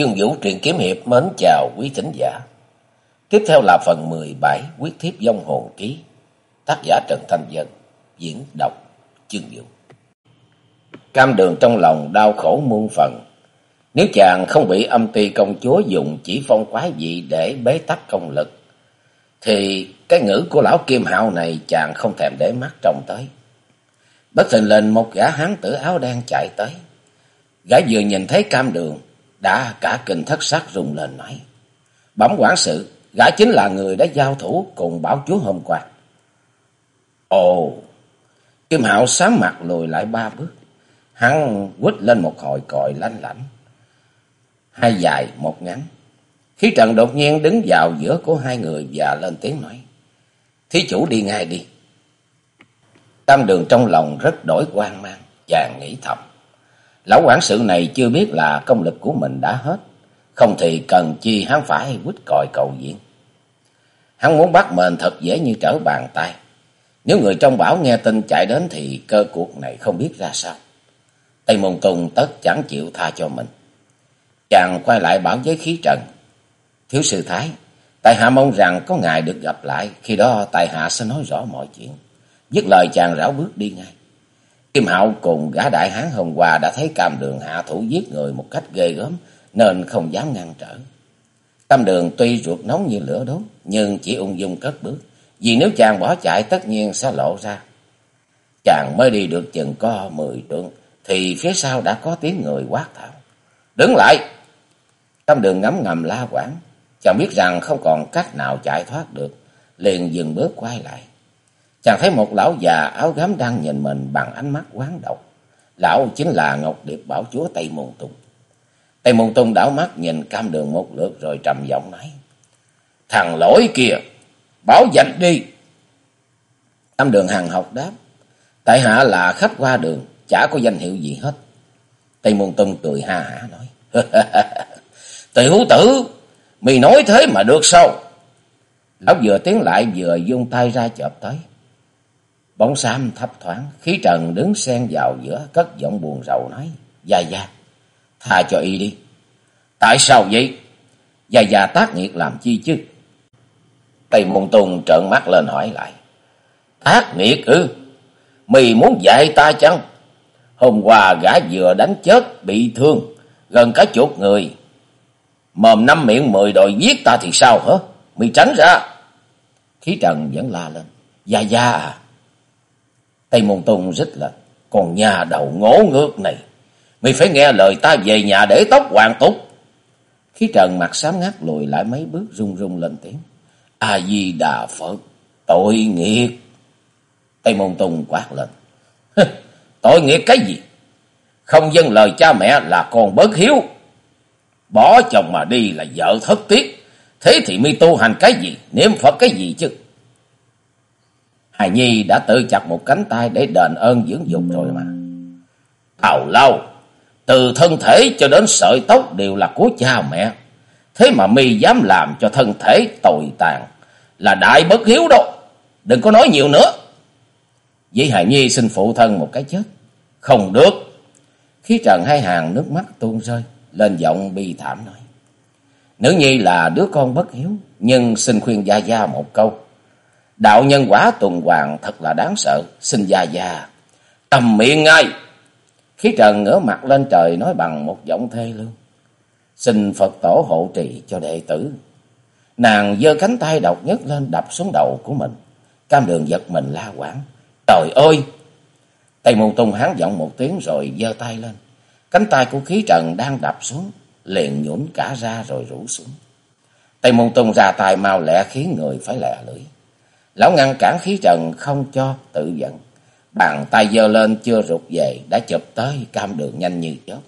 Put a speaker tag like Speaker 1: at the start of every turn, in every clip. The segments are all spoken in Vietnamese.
Speaker 1: Chương Vũ truyện kiếm hiệp mến chào quý thính giả. Tiếp theo là phần 17 Quyết thiếp dông hồn ký. Tác giả Trần Thanh Dân, diễn đọc Chương Vũ. Cam đường trong lòng đau khổ muôn phần. Nếu chàng không bị âm ty công chúa dùng chỉ phong quái dị để bế tắc công lực, thì cái ngữ của lão Kim Hạo này chàng không thèm để mắt trông tới. Bất thình lình một gã hán tử áo đen chạy tới. Gã vừa nhìn thấy cam đường, đã cả kinh thất sắc rùng lên nói. Bẩm quản sự, gã chính là người đã giao thủ cùng bảo chúa hôm qua. Ồ, Kim Hạo sám mặt lùi lại ba bước. Hắn quýt lên một hồi còi lanh lảnh. Hai dài, một ngắn. Khí trần đột nhiên đứng vào giữa của hai người và lên tiếng nói. Thí chủ đi ngay đi. Tam đường trong lòng rất đổi quan mang, chàng nghĩ thầm. Lão quản sự này chưa biết là công lực của mình đã hết. Không thì cần chi hắn phải quýt còi cầu diện. Hắn muốn bắt mền thật dễ như trở bàn tay. Nếu người trong bảo nghe tin chạy đến thì cơ cuộc này không biết ra sao. Tây Môn Tùng tất chẳng chịu tha cho mình. Chàng quay lại bảo với khí trần. Thiếu sư Thái, Tài hạ mong rằng có ngày được gặp lại, khi đó Tài hạ sẽ nói rõ mọi chuyện. Dứt lời chàng rảo bước đi ngay. Kim Hạo cùng gã đại hán hôm qua đã thấy cam đường hạ thủ giết người một cách ghê gớm, nên không dám ngăn trở. Cam đường tuy ruột nóng như lửa đốt, nhưng chỉ ung dung cất bước, vì nếu chàng bỏ chạy tất nhiên sẽ lộ ra. Chàng mới đi được chừng có mười trượng, thì phía sau đã có tiếng người quát tháo. Đứng lại! Cam đường ngắm ngầm la quảng, chàng biết rằng không còn cách nào chạy thoát được, liền dừng bước quay lại. Chàng thấy một lão già áo gấm đang nhìn mình bằng ánh mắt quán độc. Lão chính là Ngọc Điệp Bảo Chúa Tây Môn Tùng. Tây Môn Tùng đảo mắt nhìn cam đường một lượt rồi trầm giọng nói. Thằng lỗi kìa, bảo danh đi. Cam đường hàng học đáp. Tại hạ là khách qua đường, chả có danh hiệu gì hết. Tây Môn Tùng cười ha hả nói. Tiểu tử, mì nói thế mà được sao? Lão vừa tiến lại vừa dung tay ra chợp tới. Bóng xám thấp thoáng, khí trần đứng xen vào giữa, cất giọng buồn rầu nói. Gia Gia, tha cho y đi. Tại sao vậy? Gia Gia tác nghiệt làm chi chứ? Tây Môn Tùng trợn mắt lên hỏi lại. Tác nghiệt ư? Mì muốn dạy ta chăng? Hôm qua gã vừa đánh chết, bị thương, gần cả chục người. Mồm năm miệng mười đòi giết ta thì sao hả? Mì tránh ra. Khí trần vẫn la lên. Gia Gia à? Tây Môn Tùng rít lên. Còn nhà đầu ngố ngược này. Mày phải nghe lời ta về nhà để tóc hoàng túc. Khí trần mặt xám ngắt lùi lại mấy bước run run lên tiếng. A-di-đà Phật. Tội nghiệp! Tây Môn Tùng quát lên. Tội nghiệp cái gì? Không dân lời cha mẹ là con bớt hiếu. Bỏ chồng mà đi là vợ thất tiết. Thế thì mi tu hành cái gì? Niệm Phật cái gì chứ? Hài Nhi đã tự chặt một cánh tay để đền ơn dưỡng dục rồi mà. Tào lâu, từ thân thể cho đến sợi tóc đều là của cha mẹ. Thế mà mi dám làm cho thân thể tồi tàn là đại bất hiếu đâu. Đừng có nói nhiều nữa. Vì Hài Nhi xin phụ thân một cái chết. Không được. Khi trần hai hàng nước mắt tuôn rơi, lên giọng bi thảm nói. Nữ nhi là đứa con bất hiếu, nhưng xin khuyên Gia Gia một câu. Đạo nhân quả tuần hoàn thật là đáng sợ. Xin già già. tầm miệng ngay. Khí trần ngửa mặt lên trời nói bằng một giọng thê lương. Xin Phật tổ hộ trì cho đệ tử. Nàng giơ cánh tay độc nhất lên đập xuống đầu của mình. Cam đường giật mình la quảng. Trời ơi! Tây môn tung hán giọng một tiếng rồi giơ tay lên. Cánh tay của khí trần đang đập xuống. Liền nhũn cả ra rồi rủ xuống. Tây môn tung ra tay mau lẹ khiến người phải lẹ lưỡi. Lão ngăn cản khí trần không cho tự giận. Bàn tay giơ lên chưa rụt về, đã chụp tới cam đường nhanh như chớp.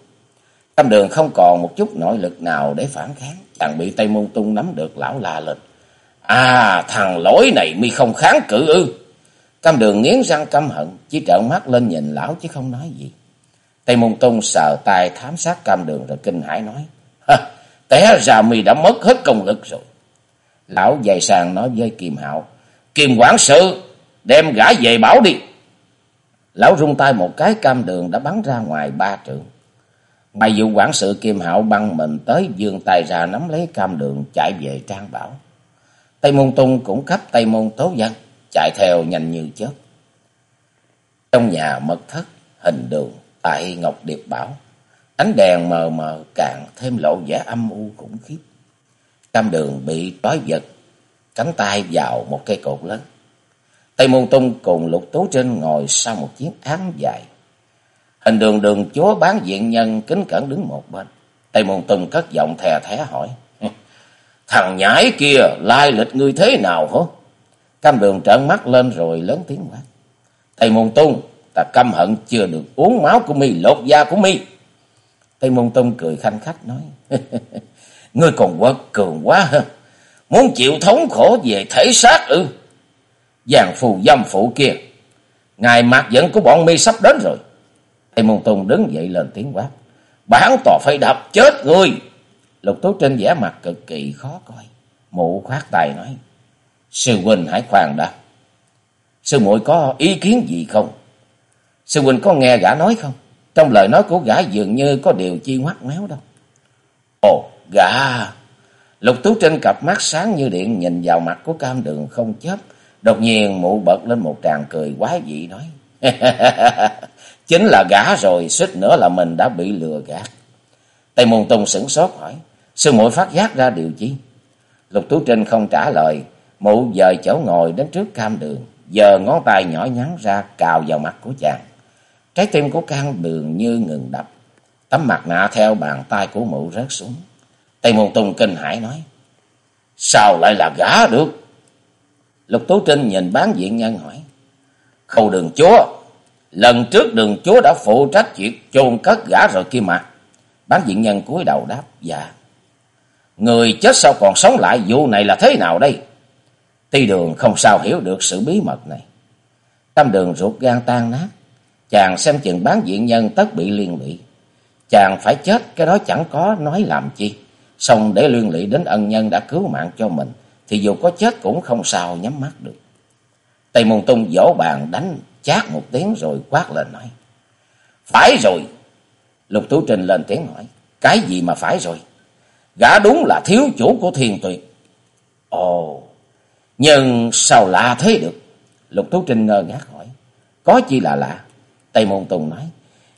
Speaker 1: Cam đường không còn một chút nội lực nào để phản kháng. Chàng bị Tây Môn Tung nắm được lão la lên. À thằng lỗi này mi không kháng cự ư. Cam đường nghiến răng căm hận. Chỉ trợn mắt lên nhìn lão chứ không nói gì. Tây Môn Tung sờ tay thám sát cam đường rồi kinh hãi nói. Té ra mi đã mất hết công lực rồi. Lão dày sàng nói với Kim Hạo. Kim quản sự, đem gã về bảo đi. Lão rung tay một cái cam đường đã bắn ra ngoài ba trượng. Mày vụ quản sự Kim Hạo băng mình tới dương tay ra nắm lấy cam đường chạy về Trang Bảo. Tây Môn Tung cũng cấp Tây Môn Tố văn chạy theo nhanh như chớp. Trong nhà mật thất, hình đường, tại Ngọc Điệp Bảo, ánh đèn mờ mờ càng thêm lộ vẻ âm u khủng khiếp. Cam đường bị trói vật cánh tay vào một cây cột lớn. Tây Môn Tung cùng Lục Tú Trinh ngồi sau một chiếc án dài. Hình đường đường chúa bán diện nhân kính cẩn đứng một bên. Tây Môn Tung cất giọng thè thé hỏi. Thằng nhãi kia lai lịch ngươi thế nào hả? Cam đường trợn mắt lên rồi lớn tiếng quát. Tây Môn Tung, ta căm hận chưa được uống máu của mi, lột da của mi. Tây Môn Tung cười khanh khách nói. ngươi còn quật cường quá hơn. Muốn chịu thống khổ về thể xác ư. Giàng phù dâm phụ kia. Ngày mạc dẫn của bọn mi sắp đến rồi. Tây Môn tùng đứng dậy lên tiếng quát. Bản tòa phải đập chết ngươi. Lục Tú Trinh vẻ mặt cực kỳ khó coi. Mụ khoát tay nói. Sư huynh hãy khoan đã. Sư muội có ý kiến gì không? Sư huynh có nghe gã nói không? Trong lời nói của gã dường như có điều chi ngoắt méo đâu. Ồ, gã! Lục Tú Trinh cặp mắt sáng như điện nhìn vào mặt của cam đường không chớp. Đột nhiên mụ bật lên một tràng cười quái dị nói. Chính là gã rồi, suýt nữa là mình đã bị lừa gạt. Tây Môn Tùng sửng sốt hỏi. Sư muội phát giác ra điều chi? Lục Tú Trinh không trả lời, mụ dời chỗ ngồi đến trước cam đường, giờ ngón tay nhỏ nhắn ra cào vào mặt của chàng. Trái tim của cam đường như ngừng đập, tấm mặt nạ theo bàn tay của mụ rớt xuống. Tây Môn Tùng kinh hãi nói, sao lại là gã được? Lục Tú Trinh nhìn bán diện nhân hỏi, khâu đường chúa, lần trước đường chúa đã phụ trách chuyện chôn cất gã rồi kia mà. Bán diện nhân cúi đầu đáp, dạ. Người chết sao còn sống lại vụ này là thế nào đây? Ti đường không sao hiểu được sự bí mật này. Tâm đường ruột gan tan nát. Chàng xem chừng bán diện nhân tất bị liên lụy. Chàng phải chết cái đó chẳng có nói làm chi. Xong để liên lụy đến ân nhân đã cứu mạng cho mình. Thì dù có chết cũng không sao nhắm mắt được. Tây Môn Tung vỗ bàn đánh chát một tiếng rồi quát lên nói. Phải rồi. Lục Tú Trình lên tiếng hỏi. Cái gì mà phải rồi? Gã đúng là thiếu chủ của thiền tuyệt. Ồ, nhưng sao lạ thế được? Lục Tú Trinh ngơ ngác hỏi. Có chi là lạ? Tây Môn Tùng nói.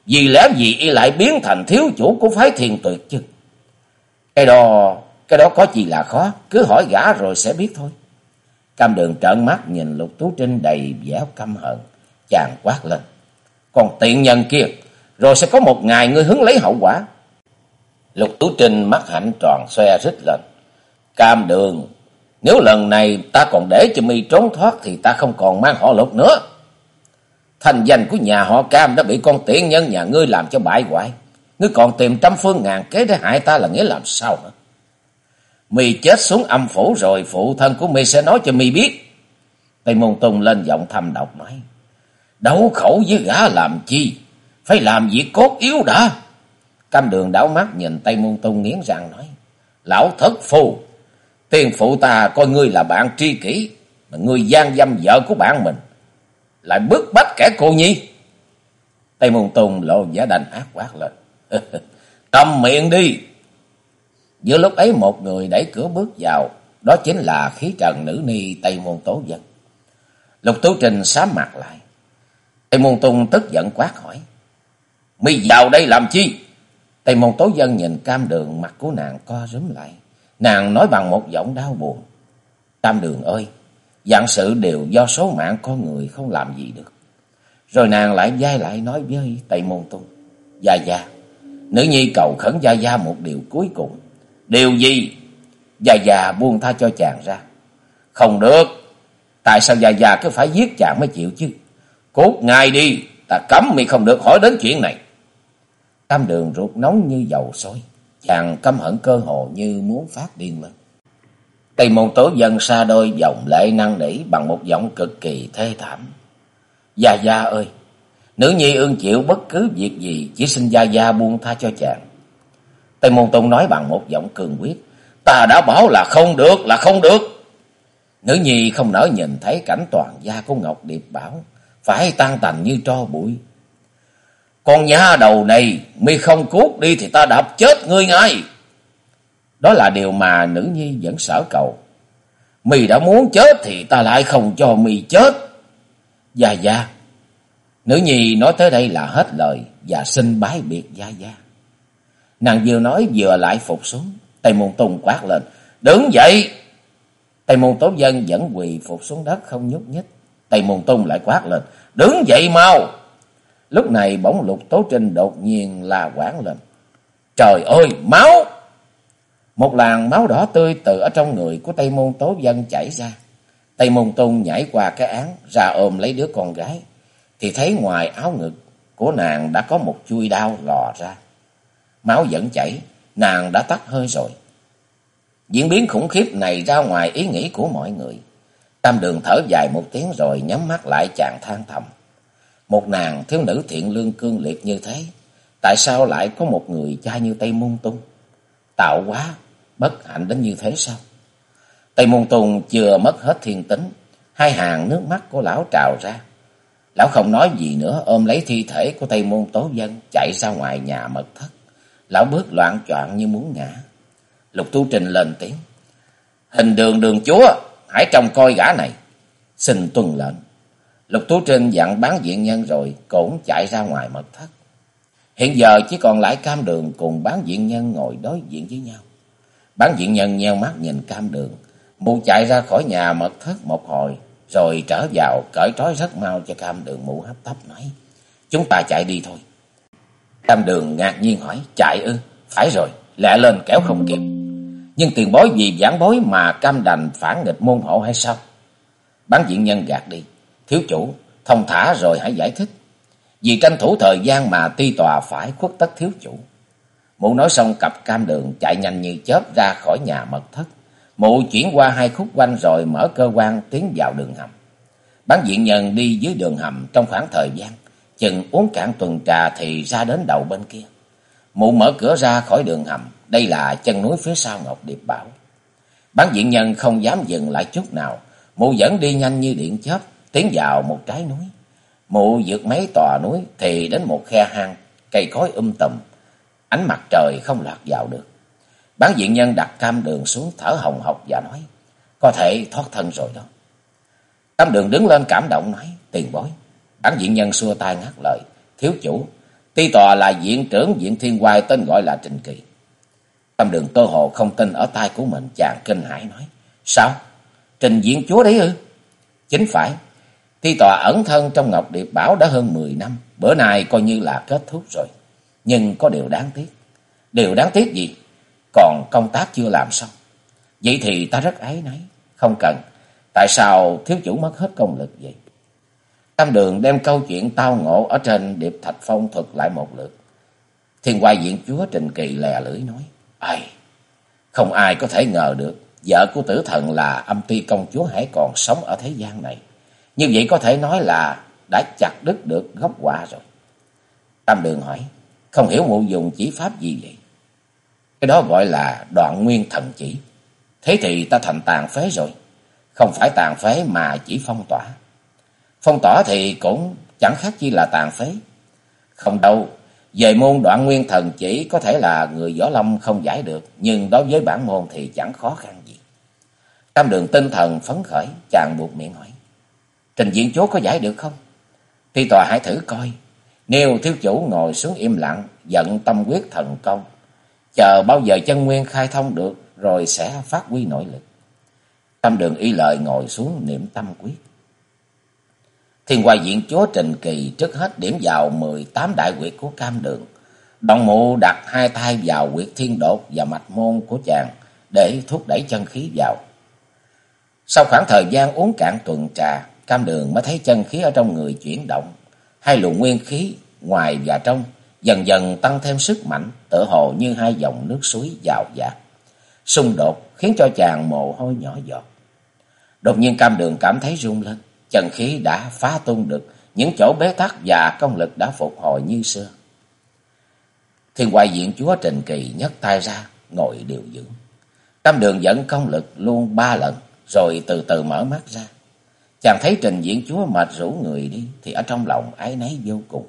Speaker 1: Vì lẽ gì y lại biến thành thiếu chủ của phái thiền tuyệt chứ? Cái đó, cái đó có gì là khó, cứ hỏi gã rồi sẽ biết thôi. Cam đường trợn mắt nhìn Lục Tú Trinh đầy vẻ căm hận, chàng quát lên. Còn tiện nhân kia, rồi sẽ có một ngày ngươi hứng lấy hậu quả. Lục Tú Trinh mắt hạnh tròn xoe rít lên. Cam đường, nếu lần này ta còn để cho mi trốn thoát thì ta không còn mang họ lục nữa. Thành danh của nhà họ Cam đã bị con tiện nhân nhà ngươi làm cho bại hoại. Ngươi còn tìm trăm phương ngàn kế để hại ta là nghĩa làm sao hả? Mi chết xuống âm phủ rồi phụ thân của mi sẽ nói cho mi biết. Tây Môn Tùng lên giọng thầm độc nói. Đấu khẩu với gã làm chi? Phải làm việc cốt yếu đã. Cam đường đảo mắt nhìn Tây Môn tùng nghiến răng nói. Lão thất phù, tiền phụ ta coi ngươi là bạn tri kỷ, mà ngươi gian dâm vợ của bạn mình. Lại bức bách kẻ cô nhi. Tây Môn tùng lộ giá đành ác quát lên. Cầm miệng đi. Giữa lúc ấy một người đẩy cửa bước vào, đó chính là khí trần nữ ni Tây Môn Tố Dân. Lục Tú Trình sám mặt lại. Tây Môn Tung tức giận quát hỏi. Mi vào đây làm chi? Tây môn tố dân nhìn cam đường mặt của nàng co rúm lại. Nàng nói bằng một giọng đau buồn. Cam đường ơi, dạng sự đều do số mạng con người không làm gì được. Rồi nàng lại dai lại nói với Tây môn tung. Dạ dạ, nữ nhi cầu khẩn Gia Gia một điều cuối cùng. Điều gì? Gia Gia buông tha cho chàng ra. Không được. Tại sao Gia Gia cứ phải giết chàng mới chịu chứ? Cút ngay đi, ta cấm mi không được hỏi đến chuyện này. Tam đường ruột nóng như dầu sôi. Chàng căm hận cơ hồ như muốn phát điên lên. Tây môn tố dân xa đôi dòng lệ năng nỉ bằng một giọng cực kỳ thê thảm. Gia Gia ơi! Nữ nhi ương chịu bất cứ việc gì, chỉ xin Gia Gia buông tha cho chàng. Tây Môn Tông nói bằng một giọng cường quyết. Ta đã bảo là không được, là không được. Nữ nhi không nỡ nhìn thấy cảnh toàn gia của Ngọc Điệp Bảo, phải tan tành như tro bụi. Con nhà đầu này, mi không cút đi thì ta đập chết ngươi ngay. Đó là điều mà nữ nhi vẫn sở cầu. Mi đã muốn chết thì ta lại không cho mi chết. Dạ dạ. Nữ nhi nói tới đây là hết lời và xin bái biệt Gia Gia. Nàng vừa nói vừa lại phục xuống. Tây Môn Tùng quát lên. Đứng dậy! Tây Môn Tố Dân vẫn quỳ phục xuống đất không nhúc nhích. Tây Môn Tùng lại quát lên. Đứng dậy mau! Lúc này bỗng lục Tố Trinh đột nhiên là quảng lên. Trời ơi! Máu! Một làn máu đỏ tươi từ ở trong người của Tây Môn Tố Dân chảy ra. Tây Môn Tùng nhảy qua cái án, ra ôm lấy đứa con gái. Thì thấy ngoài áo ngực của nàng đã có một chui đao lò ra. Máu vẫn chảy, nàng đã tắt hơi rồi. Diễn biến khủng khiếp này ra ngoài ý nghĩ của mọi người. Tam đường thở dài một tiếng rồi nhắm mắt lại chàng than thầm. Một nàng thiếu nữ thiện lương cương liệt như thế, tại sao lại có một người cha như Tây Môn Tung? Tạo quá, bất hạnh đến như thế sao? Tây Môn tùng chưa mất hết thiên tính, hai hàng nước mắt của lão trào ra. Lão không nói gì nữa, ôm lấy thi thể của Tây Môn Tố Dân, chạy ra ngoài nhà mật thất. Lão bước loạn choạng như muốn ngã. Lục Tu Trình lên tiếng. Hình đường đường chúa, hãy trông coi gã này. Xin tuân lệnh. Lục Tú Trinh dặn bán diện nhân rồi, cũng chạy ra ngoài mật thất. Hiện giờ chỉ còn lại cam đường cùng bán diện nhân ngồi đối diện với nhau. Bán diện nhân nheo mắt nhìn cam đường, mụ chạy ra khỏi nhà mật thất một hồi, rồi trở vào cởi trói rất mau cho cam đường mũ hấp tấp nói. Chúng ta chạy đi thôi. Cam đường ngạc nhiên hỏi, chạy ư? Phải rồi, lẹ lên kéo không kịp. Nhưng tiền bối vì giảng bối mà cam đành phản nghịch môn hộ hay sao? Bán diện nhân gạt đi. Thiếu chủ, thông thả rồi hãy giải thích. Vì tranh thủ thời gian mà ti tòa phải khuất tất thiếu chủ. Mụ nói xong cặp cam đường chạy nhanh như chớp ra khỏi nhà mật thất. Mụ chuyển qua hai khúc quanh rồi mở cơ quan tiến vào đường hầm. Bán diện nhân đi dưới đường hầm trong khoảng thời gian. Chừng uống cạn tuần trà thì ra đến đầu bên kia. Mụ mở cửa ra khỏi đường hầm. Đây là chân núi phía sau Ngọc Điệp Bảo. Bán diện nhân không dám dừng lại chút nào. Mụ vẫn đi nhanh như điện chớp, tiến vào một trái núi. Mụ vượt mấy tòa núi thì đến một khe hang, cây cối um tùm. Ánh mặt trời không lọt vào được. Bán diện nhân đặt cam đường xuống thở hồng hộc và nói, có thể thoát thân rồi đó. Cam đường đứng lên cảm động nói, tiền bối. Bán diện nhân xua tay ngắt lời, thiếu chủ, ti tòa là diện trưởng diện thiên hoài tên gọi là Trình Kỳ. cam đường cơ hồ không tin ở tai của mình, chàng kinh hãi nói. Sao? Trình diện chúa đấy ư? Chính phải. Ti tòa ẩn thân trong Ngọc Điệp Bảo đã hơn 10 năm. Bữa nay coi như là kết thúc rồi. Nhưng có điều đáng tiếc. Điều đáng tiếc gì? Còn công tác chưa làm xong. Vậy thì ta rất ái nấy. Không cần. Tại sao thiếu chủ mất hết công lực vậy? Tam đường đem câu chuyện tao ngộ ở trên Điệp Thạch Phong thuật lại một lượt. Thiên quay diện chúa Trình Kỳ lè lưỡi nói. Ai, không ai có thể ngờ được vợ của tử thần là âm ti công chúa hãy còn sống ở thế gian này. Như vậy có thể nói là đã chặt đứt được gốc quả rồi. Tam đường hỏi, không hiểu mụ dùng chỉ pháp gì vậy? Cái đó gọi là đoạn nguyên thần chỉ. Thế thì ta thành tàn phế rồi. Không phải tàn phế mà chỉ phong tỏa. Phong tỏa thì cũng chẳng khác chi là tàn phế. Không đâu, về môn đoạn nguyên thần chỉ có thể là người võ lâm không giải được, nhưng đối với bản môn thì chẳng khó khăn gì. Tam đường tinh thần phấn khởi, chàng buộc miệng hỏi. Trình diện chúa có giải được không? Thi tòa hãy thử coi. Nếu thiếu chủ ngồi xuống im lặng, giận tâm quyết thần công. Chờ bao giờ chân nguyên khai thông được, rồi sẽ phát huy nội lực. Tam đường y lời ngồi xuống niệm tâm quyết. Thiên hoài Diện Chúa Trình Kỳ trước hết điểm vào 18 đại quyệt của cam đường. Đồng mụ đặt hai tay vào quyệt thiên đột và mạch môn của chàng để thúc đẩy chân khí vào. Sau khoảng thời gian uống cạn tuần trà, cam đường mới thấy chân khí ở trong người chuyển động. Hai luồng nguyên khí ngoài và trong dần dần tăng thêm sức mạnh, tựa hồ như hai dòng nước suối dào dạt. Xung đột khiến cho chàng mồ hôi nhỏ giọt. Đột nhiên cam đường cảm thấy rung lên chân khí đã phá tung được những chỗ bế tắc và công lực đã phục hồi như xưa. Thiên hoài diện chúa Trình Kỳ nhấc tay ra, ngồi điều dưỡng. cam đường dẫn công lực luôn ba lần, rồi từ từ mở mắt ra. Chàng thấy trình diễn chúa mệt rủ người đi, thì ở trong lòng ái nấy vô cùng.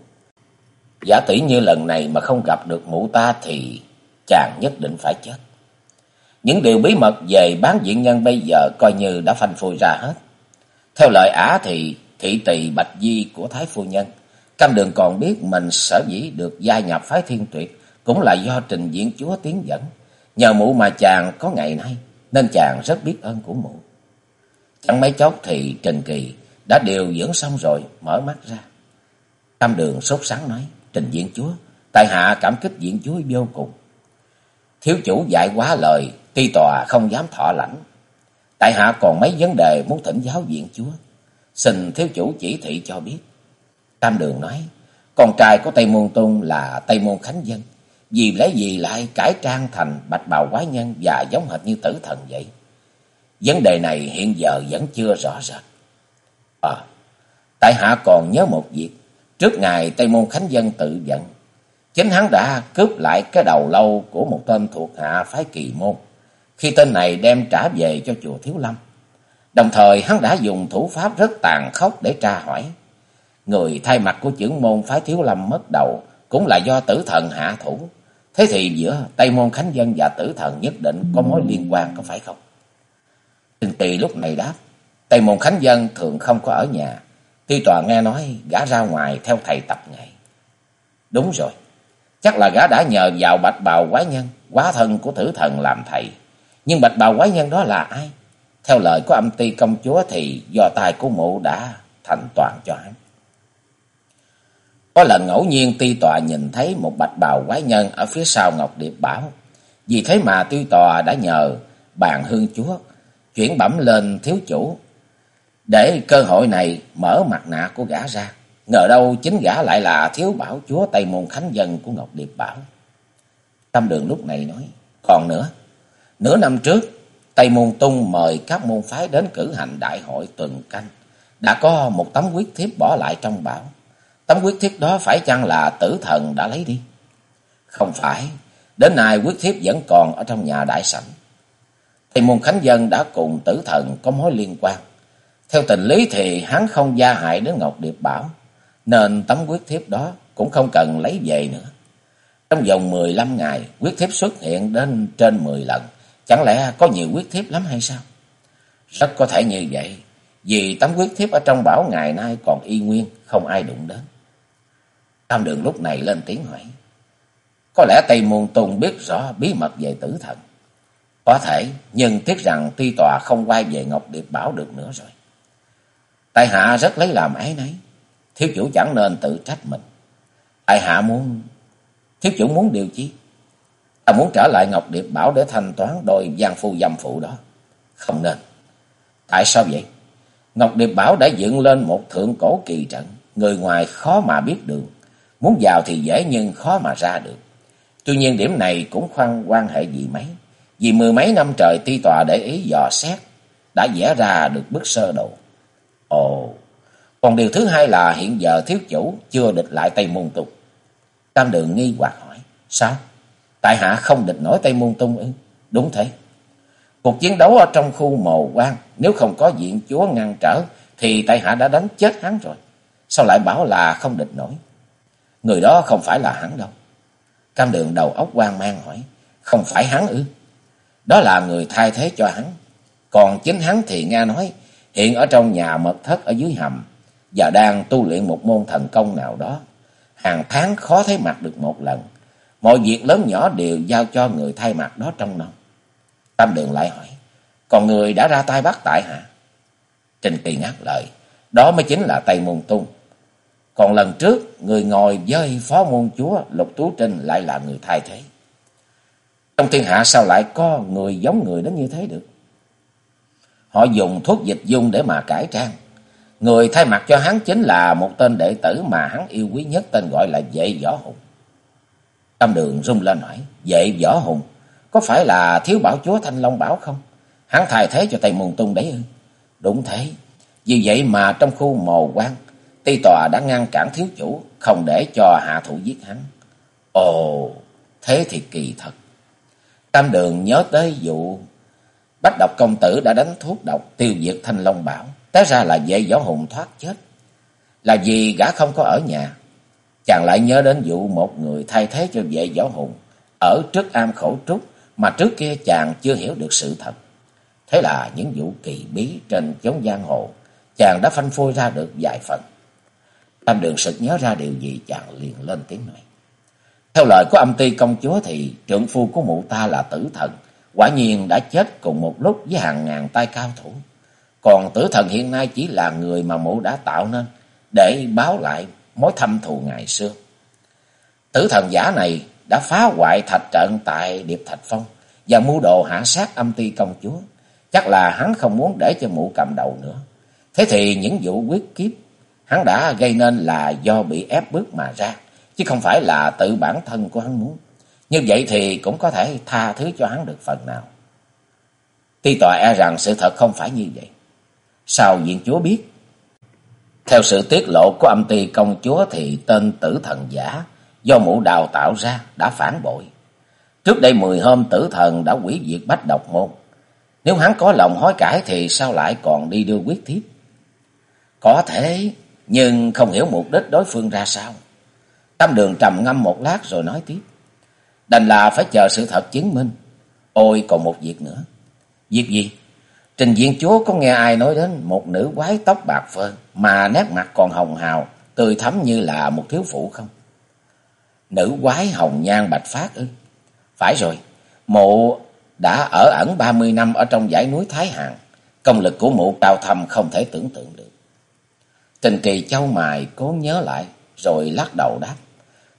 Speaker 1: Giả tỷ như lần này mà không gặp được mụ ta thì chàng nhất định phải chết. Những điều bí mật về bán diện nhân bây giờ coi như đã phanh phui ra hết. Theo lời ả thì thị tỳ bạch di của Thái Phu Nhân, Cam Đường còn biết mình sở dĩ được gia nhập phái thiên tuyệt cũng là do trình diễn chúa tiến dẫn. Nhờ mụ mà chàng có ngày nay nên chàng rất biết ơn của mụ. Chẳng mấy chốc thì Trình Kỳ đã điều dưỡng xong rồi mở mắt ra. Cam Đường sốt sáng nói, trình diện chúa, tại hạ cảm kích diện chúa vô cùng. Thiếu chủ dạy quá lời, ti tòa không dám thọ lãnh. Tại hạ còn mấy vấn đề muốn thỉnh giáo diện chúa. Xin thiếu chủ chỉ thị cho biết. Tam đường nói, con trai của Tây Môn tôn là Tây Môn Khánh Dân. Vì lẽ gì lại cải trang thành bạch bào quái nhân và giống hệt như tử thần vậy? Vấn đề này hiện giờ vẫn chưa rõ rệt. À, tại hạ còn nhớ một việc. Trước ngày Tây Môn Khánh Dân tự giận, chính hắn đã cướp lại cái đầu lâu của một tên thuộc hạ phái kỳ môn. Khi tên này đem trả về cho chùa Thiếu Lâm. Đồng thời hắn đã dùng thủ pháp rất tàn khốc để tra hỏi. Người thay mặt của trưởng môn phái Thiếu Lâm mất đầu cũng là do tử thần hạ thủ. Thế thì giữa Tây Môn Khánh Dân và tử thần nhất định có mối liên quan có phải không? Trình tỳ lúc này đáp, Tây Môn Khánh Dân thường không có ở nhà. Tuy tòa nghe nói gã ra ngoài theo thầy tập ngày. Đúng rồi, chắc là gã đã nhờ vào bạch bào quái nhân, quá thân của tử thần làm thầy. Nhưng bạch bào quái nhân đó là ai? Theo lời của âm ti công chúa thì do tài của mụ đã thành toàn cho hắn. Có lần ngẫu nhiên ti tòa nhìn thấy một bạch bào quái nhân ở phía sau Ngọc Điệp Bảo. Vì thế mà ti tòa đã nhờ bàn hương chúa chuyển bẩm lên thiếu chủ. Để cơ hội này mở mặt nạ của gã ra. Ngờ đâu chính gã lại là thiếu bảo chúa Tây Môn Khánh Dân của Ngọc Điệp Bảo. Tâm đường lúc này nói, còn nữa, nửa năm trước, Tây Môn Tung mời các môn phái đến cử hành đại hội tuần canh. Đã có một tấm quyết thiếp bỏ lại trong bảo. Tấm quyết thiếp đó phải chăng là tử thần đã lấy đi? Không phải, đến nay quyết thiếp vẫn còn ở trong nhà đại sảnh. Tây Môn Khánh Dân đã cùng tử thần có mối liên quan. Theo tình lý thì hắn không gia hại đến Ngọc Điệp Bảo, nên tấm quyết thiếp đó cũng không cần lấy về nữa. Trong vòng 15 ngày, quyết thiếp xuất hiện đến trên 10 lần. Chẳng lẽ có nhiều quyết thiếp lắm hay sao? Rất có thể như vậy, vì tấm quyết thiếp ở trong bảo ngày nay còn y nguyên, không ai đụng đến. Tam đường lúc này lên tiếng hỏi. Có lẽ Tây Môn Tùng biết rõ bí mật về tử thần. Có thể, nhưng tiếc rằng tuy tòa không quay về Ngọc Điệp Bảo được nữa rồi. Tại hạ rất lấy làm ái nấy. Thiếu chủ chẳng nên tự trách mình. Tại hạ muốn... Thiếu chủ muốn điều chi? Ta muốn trở lại Ngọc Điệp Bảo để thanh toán đôi gian phu dâm phụ đó. Không nên. Tại sao vậy? Ngọc Điệp Bảo đã dựng lên một thượng cổ kỳ trận. Người ngoài khó mà biết đường. Muốn vào thì dễ nhưng khó mà ra được. Tuy nhiên điểm này cũng khoan quan hệ gì mấy. Vì mười mấy năm trời ti tòa để ý dò xét. Đã vẽ ra được bức sơ đồ. Ồ, còn điều thứ hai là hiện giờ thiếu chủ chưa địch lại Tây Môn Tung. Tam đường nghi hoặc hỏi, sao? Tại hạ không địch nổi Tây Môn Tung ư? Đúng thế. Cuộc chiến đấu ở trong khu mồ quan, nếu không có diện chúa ngăn trở, thì tại hạ đã đánh chết hắn rồi. Sao lại bảo là không địch nổi? Người đó không phải là hắn đâu. Cam đường đầu óc quan mang hỏi, không phải hắn ư? Đó là người thay thế cho hắn. Còn chính hắn thì nghe nói hiện ở trong nhà mật thất ở dưới hầm và đang tu luyện một môn thần công nào đó. Hàng tháng khó thấy mặt được một lần. Mọi việc lớn nhỏ đều giao cho người thay mặt đó trong năm. Tam Đường lại hỏi, còn người đã ra tay bắt tại hả? Trình Kỳ ngắt lời, đó mới chính là Tây Môn Tung. Còn lần trước, người ngồi với phó môn chúa Lục Tú Trinh lại là người thay thế. Trong thiên hạ sao lại có người giống người đến như thế được? Họ dùng thuốc dịch dung để mà cải trang. Người thay mặt cho hắn chính là một tên đệ tử mà hắn yêu quý nhất tên gọi là Vệ Võ Hùng. Tâm đường rung lên hỏi, Vệ Võ Hùng, có phải là thiếu bảo chúa Thanh Long Bảo không? Hắn thay thế cho Tây Môn Tung đấy ư? Đúng thế. Vì vậy mà trong khu mồ quan, Ti Tòa đã ngăn cản thiếu chủ, không để cho hạ thủ giết hắn. Ồ, thế thì kỳ thật. Tam đường nhớ tới vụ Bách độc công tử đã đánh thuốc độc tiêu diệt thanh long bảo. Té ra là vệ võ hùng thoát chết. Là vì gã không có ở nhà. Chàng lại nhớ đến vụ một người thay thế cho vệ võ hùng ở trước am khẩu trúc mà trước kia chàng chưa hiểu được sự thật. Thế là những vụ kỳ bí trên chốn giang hồ, chàng đã phanh phôi ra được vài phần. Tam đường sực nhớ ra điều gì chàng liền lên tiếng nói. Theo lời của âm ty công chúa thì trượng phu của mụ ta là tử thần, quả nhiên đã chết cùng một lúc với hàng ngàn tay cao thủ. Còn tử thần hiện nay chỉ là người mà mụ đã tạo nên để báo lại mối thâm thù ngày xưa. Tử thần giả này đã phá hoại thạch trận tại Điệp Thạch Phong và mưu đồ hạ sát âm Ti công chúa. Chắc là hắn không muốn để cho mụ cầm đầu nữa. Thế thì những vụ quyết kiếp hắn đã gây nên là do bị ép bước mà ra, chứ không phải là tự bản thân của hắn muốn. Như vậy thì cũng có thể tha thứ cho hắn được phần nào. Ti tòa e rằng sự thật không phải như vậy. Sao diện chúa biết? Theo sự tiết lộ của âm ty công chúa thì tên tử thần giả do mụ đào tạo ra đã phản bội. Trước đây mười hôm tử thần đã quỷ diệt bách độc môn. Nếu hắn có lòng hối cải thì sao lại còn đi đưa quyết thiết? Có thể, nhưng không hiểu mục đích đối phương ra sao. Tâm đường trầm ngâm một lát rồi nói tiếp. Đành là phải chờ sự thật chứng minh. Ôi còn một việc nữa. Việc gì? Trình diện chúa có nghe ai nói đến một nữ quái tóc bạc phơ mà nét mặt còn hồng hào, tươi thắm như là một thiếu phụ không? Nữ quái hồng nhan bạch phát ư? Phải rồi, mộ đã ở ẩn ba mươi năm ở trong dãy núi Thái Hàn. Công lực của mụ cao thâm không thể tưởng tượng được. Trình kỳ châu mài cố nhớ lại rồi lắc đầu đáp.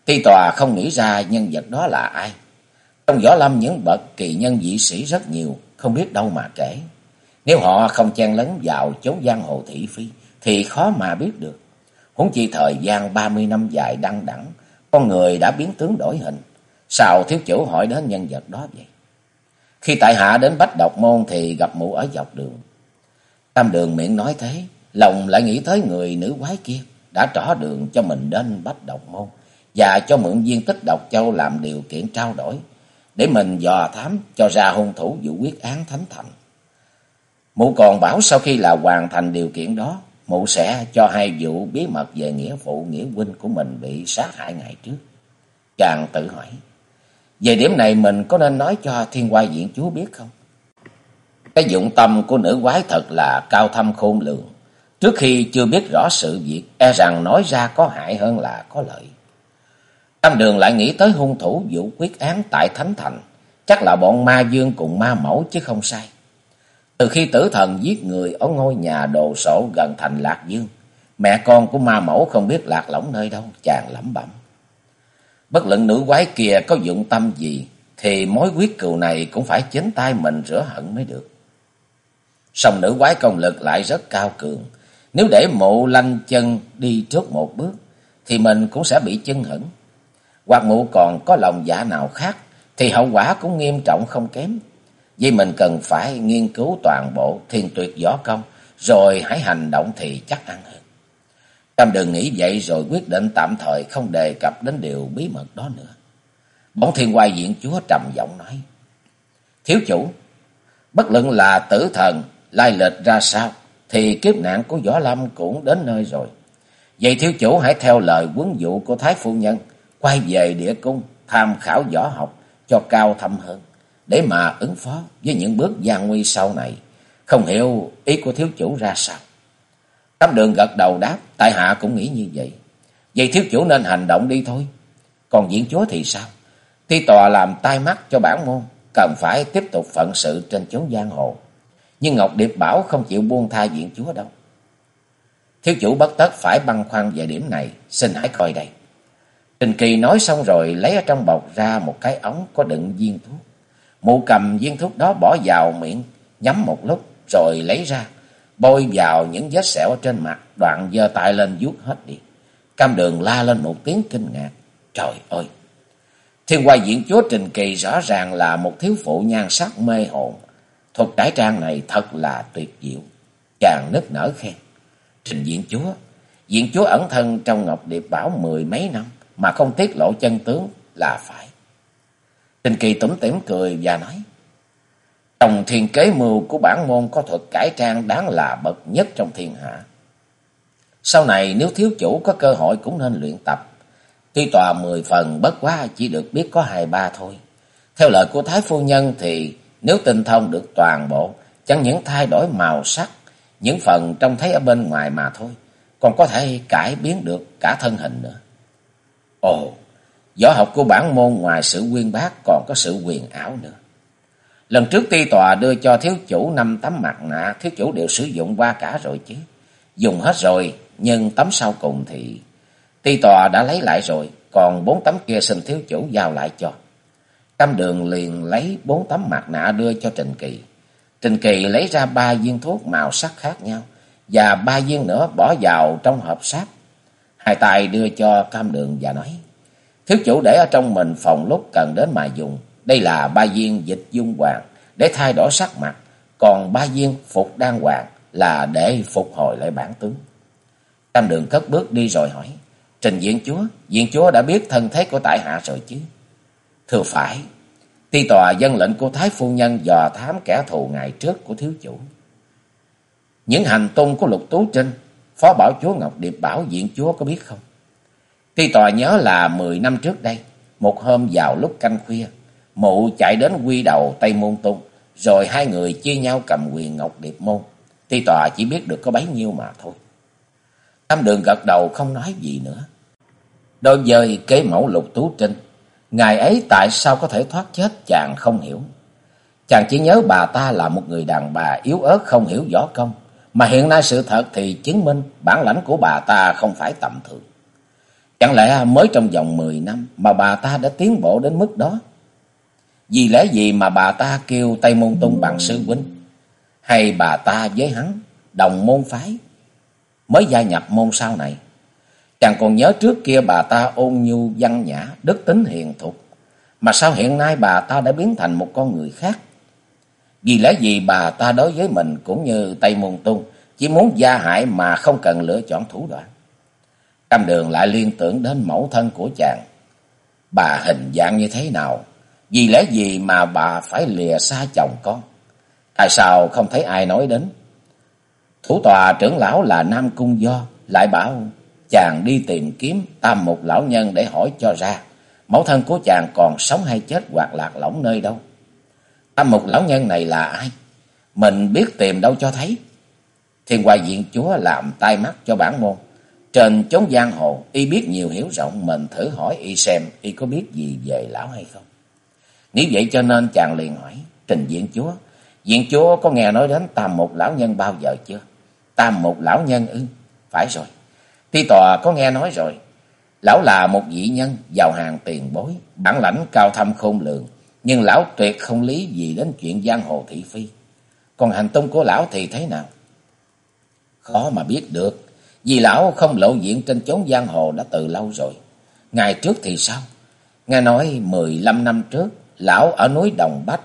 Speaker 1: Tuy tòa không nghĩ ra nhân vật đó là ai. Trong võ lâm những bậc kỳ nhân dị sĩ rất nhiều, không biết đâu mà kể. Nếu họ không chen lấn vào chốn giang hồ thị phi, thì khó mà biết được. Huống chi thời gian ba mươi năm dài đăng đẳng, con người đã biến tướng đổi hình. Sao thiếu chủ hỏi đến nhân vật đó vậy? Khi tại hạ đến Bách Độc Môn thì gặp mụ ở dọc đường. Tam đường miệng nói thế, lòng lại nghĩ tới người nữ quái kia đã trỏ đường cho mình đến Bách Độc Môn và cho mượn viên tích độc châu làm điều kiện trao đổi để mình dò thám cho ra hung thủ vụ quyết án thánh thành. Mụ còn bảo sau khi là hoàn thành điều kiện đó, mụ sẽ cho hai vụ bí mật về nghĩa phụ nghĩa huynh của mình bị sát hại ngày trước. Chàng tự hỏi, về điểm này mình có nên nói cho thiên hoa diện chúa biết không? Cái dụng tâm của nữ quái thật là cao thâm khôn lường. Trước khi chưa biết rõ sự việc, e rằng nói ra có hại hơn là có lợi. Tam đường lại nghĩ tới hung thủ vụ quyết án tại Thánh Thành. Chắc là bọn ma dương cùng ma mẫu chứ không sai. Từ khi tử thần giết người ở ngôi nhà đồ sổ gần thành Lạc Dương, mẹ con của ma mẫu không biết lạc lõng nơi đâu, chàng lẩm bẩm. Bất luận nữ quái kia có dụng tâm gì, thì mối quyết cừu này cũng phải chính tay mình rửa hận mới được. Song nữ quái công lực lại rất cao cường, nếu để mụ lanh chân đi trước một bước, thì mình cũng sẽ bị chân hững. Hoặc mụ còn có lòng dạ nào khác, thì hậu quả cũng nghiêm trọng không kém. Vì mình cần phải nghiên cứu toàn bộ thiên tuyệt võ công, rồi hãy hành động thì chắc ăn hơn. Tam đừng nghĩ vậy rồi quyết định tạm thời không đề cập đến điều bí mật đó nữa. Bỗng thiên quay diện chúa trầm giọng nói. Thiếu chủ, bất luận là tử thần, lai lệch ra sao, thì kiếp nạn của Võ Lâm cũng đến nơi rồi. Vậy thiếu chủ hãy theo lời quấn dụ của Thái Phu Nhân, quay về địa cung, tham khảo võ học cho cao thâm hơn để mà ứng phó với những bước gian nguy sau này. Không hiểu ý của thiếu chủ ra sao. Cam đường gật đầu đáp, tại hạ cũng nghĩ như vậy. Vậy thiếu chủ nên hành động đi thôi. Còn diễn chúa thì sao? Ti tòa làm tai mắt cho bản môn, cần phải tiếp tục phận sự trên chốn giang hồ. Nhưng Ngọc Điệp bảo không chịu buông tha diễn chúa đâu. Thiếu chủ bất tất phải băn khoăn về điểm này, xin hãy coi đây. Trình Kỳ nói xong rồi lấy ở trong bọc ra một cái ống có đựng viên thuốc. Mụ cầm viên thuốc đó bỏ vào miệng, nhắm một lúc rồi lấy ra, bôi vào những vết sẹo trên mặt, đoạn giơ tay lên vuốt hết đi. Cam đường la lên một tiếng kinh ngạc. Trời ơi! Thiên hoa diễn chúa Trình Kỳ rõ ràng là một thiếu phụ nhan sắc mê hồn. Thuật cải trang này thật là tuyệt diệu. Chàng nức nở khen. Trình diễn chúa, diễn chúa ẩn thân trong Ngọc Điệp Bảo mười mấy năm mà không tiết lộ chân tướng là phải. Tình Kỳ tủm tỉm cười và nói. Trong thiên kế mưu của bản môn có thuật cải trang đáng là bậc nhất trong thiên hạ. Sau này nếu thiếu chủ có cơ hội cũng nên luyện tập. Tuy tòa mười phần bất quá chỉ được biết có hai ba thôi. Theo lời của Thái Phu Nhân thì nếu tinh thông được toàn bộ, chẳng những thay đổi màu sắc, những phần trông thấy ở bên ngoài mà thôi, còn có thể cải biến được cả thân hình nữa. Ồ, võ học của bản môn ngoài sự quyên bác còn có sự quyền ảo nữa. Lần trước ti tòa đưa cho thiếu chủ năm tấm mặt nạ, thiếu chủ đều sử dụng qua cả rồi chứ. Dùng hết rồi, nhưng tấm sau cùng thì ti tòa đã lấy lại rồi, còn bốn tấm kia xin thiếu chủ giao lại cho. Tam đường liền lấy bốn tấm mặt nạ đưa cho Trình Kỳ. Trình Kỳ lấy ra ba viên thuốc màu sắc khác nhau và ba viên nữa bỏ vào trong hộp sáp. Hai tay đưa cho cam đường và nói, Thiếu chủ để ở trong mình phòng lúc cần đến mà dùng. Đây là ba viên dịch dung hoàng để thay đổi sắc mặt, còn ba viên phục đan hoàng là để phục hồi lại bản tướng. Cam đường cất bước đi rồi hỏi, Trình diện chúa, diện chúa đã biết thân thế của tại hạ rồi chứ? Thưa phải, ti tòa dân lệnh của Thái Phu Nhân dò thám kẻ thù ngày trước của thiếu chủ. Những hành tung của Lục Tú Trinh, Phó Bảo Chúa Ngọc Điệp Bảo diện chúa có biết không? Ti tòa nhớ là mười năm trước đây, một hôm vào lúc canh khuya, mụ chạy đến quy đầu Tây Môn Tung, rồi hai người chia nhau cầm quyền Ngọc Điệp Môn. Ti tòa chỉ biết được có bấy nhiêu mà thôi. Tam đường gật đầu không nói gì nữa. Đối với kế mẫu Lục Tú Trinh, Ngày ấy tại sao có thể thoát chết chàng không hiểu. Chàng chỉ nhớ bà ta là một người đàn bà yếu ớt không hiểu võ công. Mà hiện nay sự thật thì chứng minh bản lãnh của bà ta không phải tầm thường. Chẳng lẽ mới trong vòng 10 năm mà bà ta đã tiến bộ đến mức đó? Vì lẽ gì mà bà ta kêu Tây Môn Tung bằng sư huynh? Hay bà ta với hắn đồng môn phái mới gia nhập môn sau này? Chàng còn nhớ trước kia bà ta ôn nhu văn nhã, đức tính hiền thục. Mà sao hiện nay bà ta đã biến thành một con người khác? Vì lẽ gì bà ta đối với mình cũng như Tây Môn Tung, chỉ muốn gia hại mà không cần lựa chọn thủ đoạn. Cam đường lại liên tưởng đến mẫu thân của chàng. Bà hình dạng như thế nào? Vì lẽ gì mà bà phải lìa xa chồng con? Tại sao không thấy ai nói đến? Thủ tòa trưởng lão là Nam Cung Do, lại bảo chàng đi tìm kiếm tam một lão nhân để hỏi cho ra. Mẫu thân của chàng còn sống hay chết hoặc lạc lõng nơi đâu. À, tam mục lão nhân này là ai? Mình biết tìm đâu cho thấy. Thiên hoa diện chúa làm tai mắt cho bản môn. Trên chốn giang hồ, y biết nhiều hiểu rộng, mình thử hỏi y xem y có biết gì về lão hay không. Nghĩ vậy cho nên chàng liền hỏi, trình diện chúa, diện chúa có nghe nói đến tam một lão nhân bao giờ chưa? Tam một lão nhân ư? Phải rồi, thi tòa có nghe nói rồi. Lão là một vị nhân, giàu hàng tiền bối, bản lãnh cao thâm khôn lường. Nhưng lão tuyệt không lý gì đến chuyện giang hồ thị phi. Còn hành tung của lão thì thế nào? Khó mà biết được. Vì lão không lộ diện trên chốn giang hồ đã từ lâu rồi. Ngày trước thì sao? Nghe nói 15 năm trước, lão ở núi Đồng Bách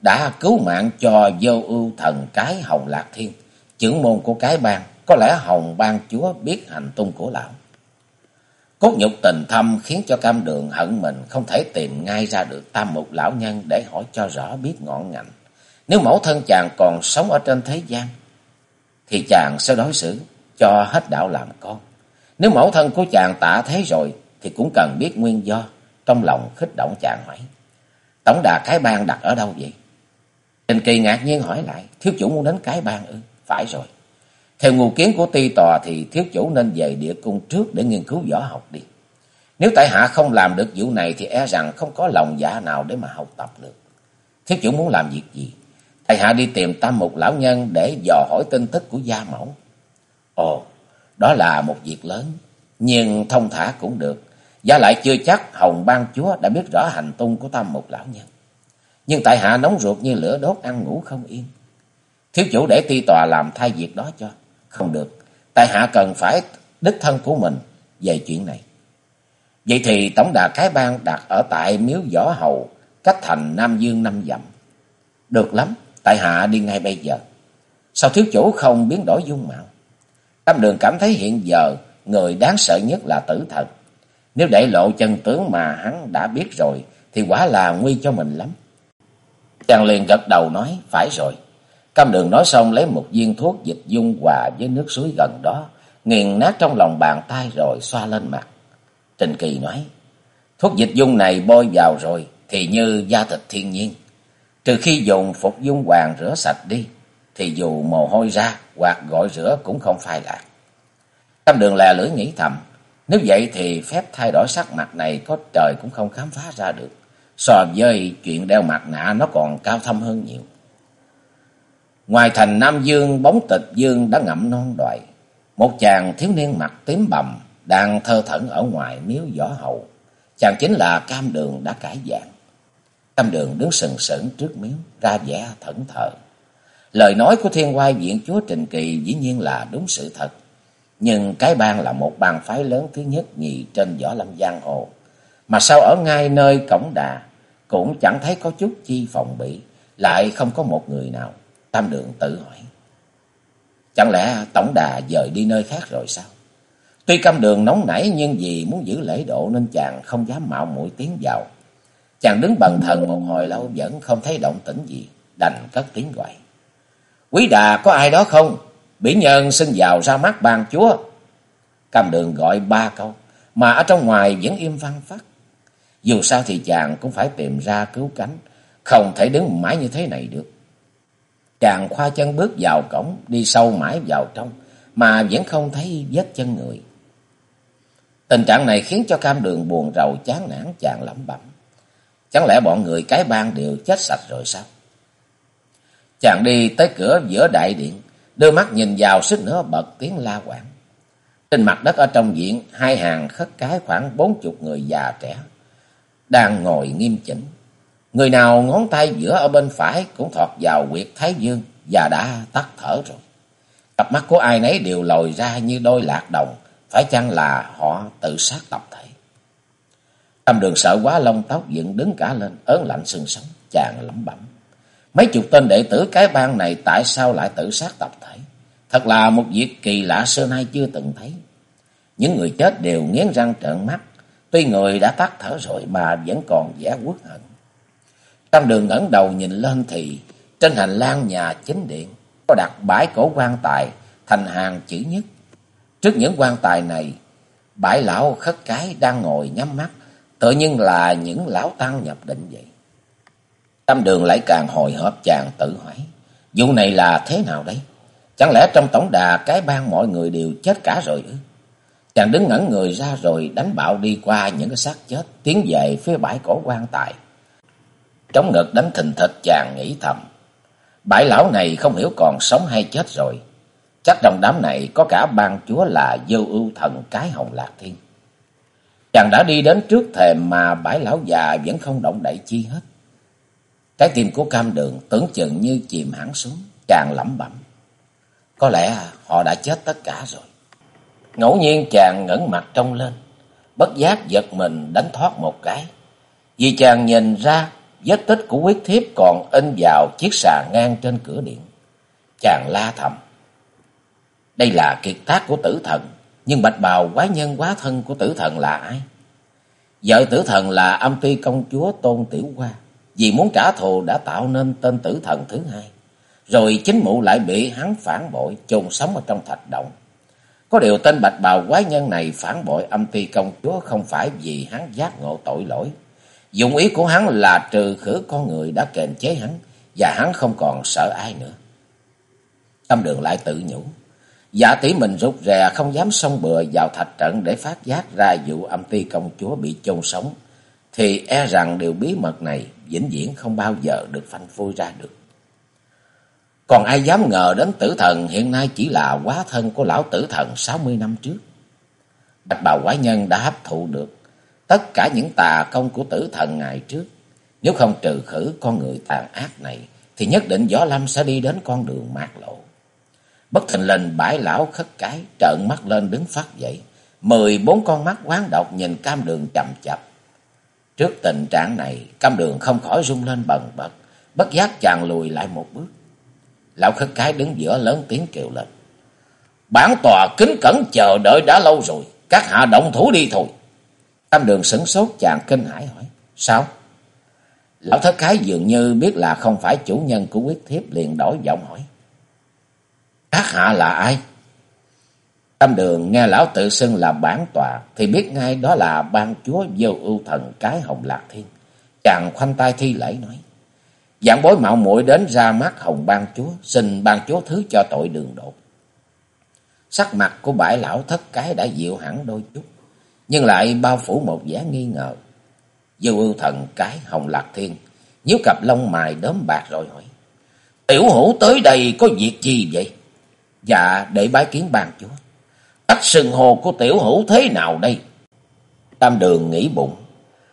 Speaker 1: đã cứu mạng cho vô ưu thần cái Hồng Lạc Thiên, trưởng môn của cái bang. Có lẽ Hồng bang chúa biết hành tung của lão. Cốt nhục tình thâm khiến cho cam đường hận mình không thể tìm ngay ra được tam mục lão nhân để hỏi cho rõ biết ngọn ngành. Nếu mẫu thân chàng còn sống ở trên thế gian, thì chàng sẽ đối xử cho hết đạo làm con. Nếu mẫu thân của chàng tạ thế rồi, thì cũng cần biết nguyên do. Trong lòng khích động chàng hỏi. Tổng đà cái bang đặt ở đâu vậy? Trình kỳ ngạc nhiên hỏi lại, thiếu chủ muốn đến cái bang ư? Phải rồi. Theo nguồn kiến của ti tòa thì thiếu chủ nên về địa cung trước để nghiên cứu võ học đi. Nếu tại hạ không làm được vụ này thì e rằng không có lòng dạ nào để mà học tập được. Thiếu chủ muốn làm việc gì? Tại hạ đi tìm tam mục lão nhân để dò hỏi tin tức của gia mẫu. Ồ, đó là một việc lớn, nhưng thông thả cũng được. Giá lại chưa chắc Hồng Ban Chúa đã biết rõ hành tung của tam mục lão nhân. Nhưng tại hạ nóng ruột như lửa đốt ăn ngủ không yên. Thiếu chủ để ti tòa làm thay việc đó cho. Không được, tại hạ cần phải đích thân của mình về chuyện này. Vậy thì tổng đà cái bang đặt ở tại miếu võ hầu, cách thành Nam Dương năm dặm. Được lắm, tại hạ đi ngay bây giờ. Sao thiếu chủ không biến đổi dung mạo? Tâm đường cảm thấy hiện giờ người đáng sợ nhất là tử thần. Nếu để lộ chân tướng mà hắn đã biết rồi thì quả là nguy cho mình lắm. Chàng liền gật đầu nói, phải rồi. Cam đường nói xong lấy một viên thuốc dịch dung hòa với nước suối gần đó, nghiền nát trong lòng bàn tay rồi xoa lên mặt. Trình Kỳ nói, Thuốc dịch dung này bôi vào rồi thì như da thịt thiên nhiên. Trừ khi dùng phục dung hoàng rửa sạch đi, thì dù mồ hôi ra hoặc gọi rửa cũng không phai lạc. Cam đường lè lưỡi nghĩ thầm, nếu vậy thì phép thay đổi sắc mặt này có trời cũng không khám phá ra được. So với chuyện đeo mặt nạ nó còn cao thâm hơn nhiều. Ngoài thành Nam Dương, bóng tịch dương đã ngậm non đoài Một chàng thiếu niên mặt tím bầm đang thơ thẩn ở ngoài miếu võ hậu. Chàng chính là cam đường đã cải dạng. Cam đường đứng sừng sững trước miếu, ra vẻ thẫn thờ. Lời nói của thiên quai viện chúa Trình Kỳ dĩ nhiên là đúng sự thật. Nhưng cái bang là một bang phái lớn thứ nhất nhì trên võ lâm giang hồ. Mà sao ở ngay nơi cổng đà cũng chẳng thấy có chút chi phòng bị, lại không có một người nào. Tam đường tự hỏi. Chẳng lẽ tổng đà dời đi nơi khác rồi sao? Tuy cam đường nóng nảy nhưng vì muốn giữ lễ độ nên chàng không dám mạo muội tiến vào. Chàng đứng bần thần một hồi lâu vẫn không thấy động tĩnh gì, đành cất tiếng gọi. Quý đà có ai đó không? Bỉ nhân xin vào ra mắt ban chúa. Cam đường gọi ba câu, mà ở trong ngoài vẫn im văn phát. Dù sao thì chàng cũng phải tìm ra cứu cánh, không thể đứng mãi như thế này được. Chàng khoa chân bước vào cổng, đi sâu mãi vào trong, mà vẫn không thấy vết chân người. Tình trạng này khiến cho cam đường buồn rầu chán nản chàng lẩm bẩm. Chẳng lẽ bọn người cái bang đều chết sạch rồi sao? Chàng đi tới cửa giữa đại điện, đưa mắt nhìn vào sức nữa bật tiếng la quảng. Trên mặt đất ở trong viện, hai hàng khất cái khoảng bốn chục người già trẻ, đang ngồi nghiêm chỉnh. Người nào ngón tay giữa ở bên phải cũng thọt vào quyệt thái dương và đã tắt thở rồi. Cặp mắt của ai nấy đều lồi ra như đôi lạc đồng, phải chăng là họ tự sát tập thể. Tâm đường sợ quá lông tóc dựng đứng cả lên, ớn lạnh sừng sống, chàng lẩm bẩm. Mấy chục tên đệ tử cái bang này tại sao lại tự sát tập thể? Thật là một việc kỳ lạ xưa nay chưa từng thấy. Những người chết đều nghiến răng trợn mắt, tuy người đã tắt thở rồi mà vẫn còn vẻ uất hận. Tam đường ngẩng đầu nhìn lên thì trên hành lang nhà chính điện có đặt bãi cổ quan tài thành hàng chữ nhất. Trước những quan tài này, bãi lão khất cái đang ngồi nhắm mắt, tự nhiên là những lão tăng nhập định vậy. Tam đường lại càng hồi hộp chàng tự hỏi, vụ này là thế nào đấy? Chẳng lẽ trong tổng đà cái bang mọi người đều chết cả rồi ư? Chàng đứng ngẩn người ra rồi đánh bạo đi qua những cái xác chết, tiến về phía bãi cổ quan tài. Trống ngực đánh thình thịch chàng nghĩ thầm. Bãi lão này không hiểu còn sống hay chết rồi. Chắc trong đám này có cả ban chúa là dâu ưu thần cái hồng lạc thiên. Chàng đã đi đến trước thềm mà bãi lão già vẫn không động đậy chi hết. Trái tim của cam đường tưởng chừng như chìm hẳn xuống, chàng lẩm bẩm. Có lẽ họ đã chết tất cả rồi. Ngẫu nhiên chàng ngẩng mặt trông lên, bất giác giật mình đánh thoát một cái. Vì chàng nhìn ra vết tích của quyết thiếp còn in vào chiếc xà ngang trên cửa điện. Chàng la thầm. Đây là kiệt tác của tử thần, nhưng bạch bào quá nhân quá thân của tử thần là ai? Vợ tử thần là âm ti công chúa Tôn Tiểu Hoa, vì muốn trả thù đã tạo nên tên tử thần thứ hai. Rồi chính mụ lại bị hắn phản bội, chôn sống ở trong thạch động. Có điều tên bạch bào quái nhân này phản bội âm ti công chúa không phải vì hắn giác ngộ tội lỗi, Dụng ý của hắn là trừ khử con người đã kềm chế hắn, và hắn không còn sợ ai nữa. Tâm đường lại tự nhủ. Giả tỷ mình rụt rè không dám xông bừa vào thạch trận để phát giác ra vụ âm ti công chúa bị chôn sống, thì e rằng điều bí mật này vĩnh viễn không bao giờ được phanh phui ra được. Còn ai dám ngờ đến tử thần hiện nay chỉ là quá thân của lão tử thần sáu mươi năm trước. Bạch bào quái nhân đã hấp thụ được tất cả những tà công của tử thần ngày trước. Nếu không trừ khử con người tàn ác này, thì nhất định Võ Lâm sẽ đi đến con đường mạc lộ. Bất thình lình bãi lão khất cái, trợn mắt lên đứng phát dậy. Mười bốn con mắt quán độc nhìn cam đường chậm chập. Trước tình trạng này, cam đường không khỏi rung lên bần bật, bất giác chàng lùi lại một bước. Lão khất cái đứng giữa lớn tiếng kêu lên. Bản tòa kính cẩn chờ đợi đã lâu rồi, các hạ động thủ đi thôi. Tam đường sửng sốt chàng kinh hãi hỏi. Sao? Lão thất cái dường như biết là không phải chủ nhân của quyết thiếp liền đổi giọng hỏi. Các hạ là ai? Tam đường nghe lão tự xưng là bản tòa thì biết ngay đó là ban chúa vô ưu thần cái hồng lạc thiên. Chàng khoanh tay thi lễ nói. Dạng bối mạo muội đến ra mắt hồng ban chúa, xin ban chúa thứ cho tội đường đột. Sắc mặt của bãi lão thất cái đã dịu hẳn đôi chút, nhưng lại bao phủ một vẻ nghi ngờ. Dư ưu thần cái hồng lạc thiên, nhíu cặp lông mài đốm bạc rồi hỏi. Tiểu hữu tới đây có việc gì vậy? Dạ, để bái kiến bàn chúa. Cách sừng hồ của tiểu hữu thế nào đây? Tam đường nghĩ bụng.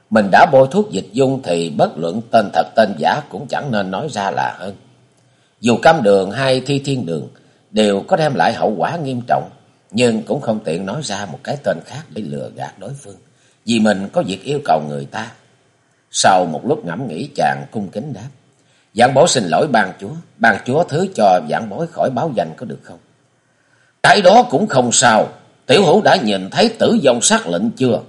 Speaker 1: Mình đã bôi thuốc dịch dung thì bất luận tên thật tên giả cũng chẳng nên nói ra là hơn. Dù cam đường hay thi thiên đường đều có đem lại hậu quả nghiêm trọng, nhưng cũng không tiện nói ra một cái tên khác để lừa gạt đối phương, vì mình có việc yêu cầu người ta. Sau một lúc ngẫm nghĩ chàng cung kính đáp. Giảng bối xin lỗi ban chúa, ban chúa thứ cho giảng bối khỏi báo danh có được không? Cái đó cũng không sao, tiểu hữu đã nhìn thấy tử vong sát lệnh chưa?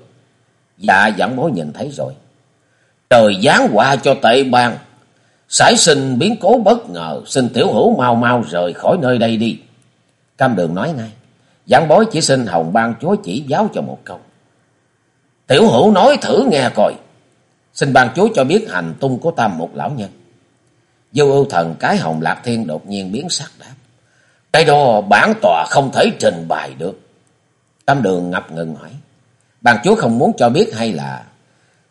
Speaker 1: Dạ giảng bối nhìn thấy rồi. Trời giáng họa cho tệ bang, sải sinh biến cố bất ngờ, xin tiểu hữu mau mau rời khỏi nơi đây đi. Cam đường nói ngay, giảng bối chỉ xin hồng ban chúa chỉ giáo cho một câu. Tiểu hữu nói thử nghe coi, xin ban chúa cho biết hành tung của tam một lão nhân. Vô ưu thần cái hồng lạc thiên đột nhiên biến sắc đáp. Cái đó bản tòa không thể trình bày được. Tam đường ngập ngừng hỏi. Bàn chúa không muốn cho biết hay là...